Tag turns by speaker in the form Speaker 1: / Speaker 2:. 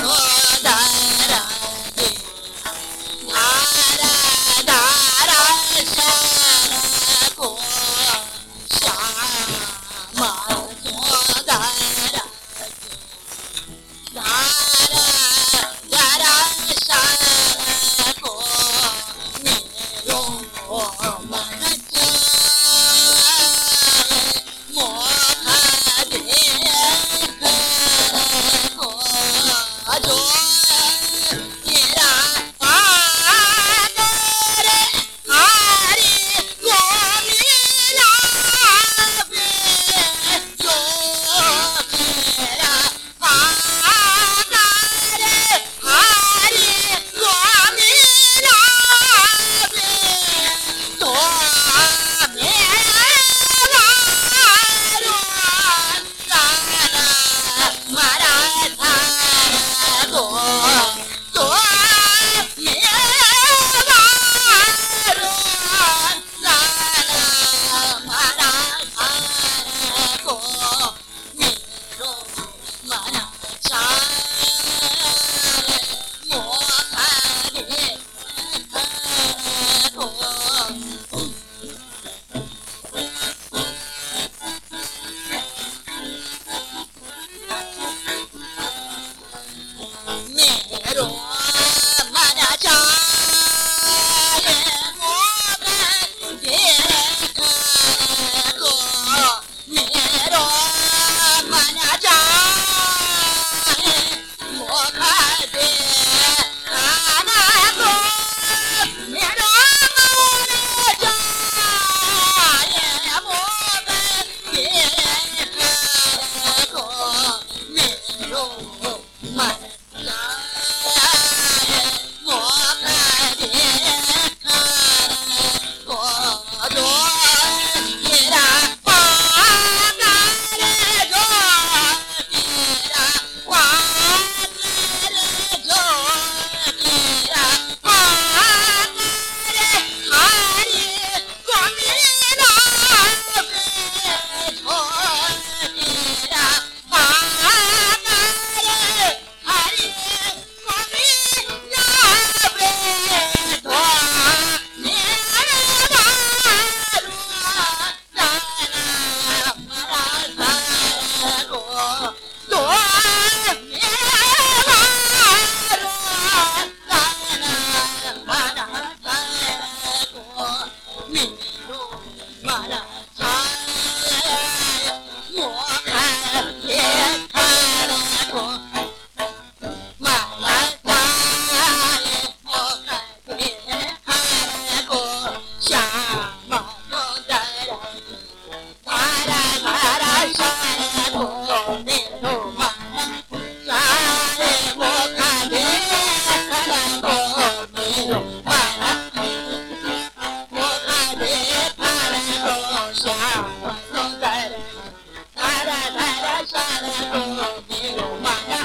Speaker 1: Hello. I love you, my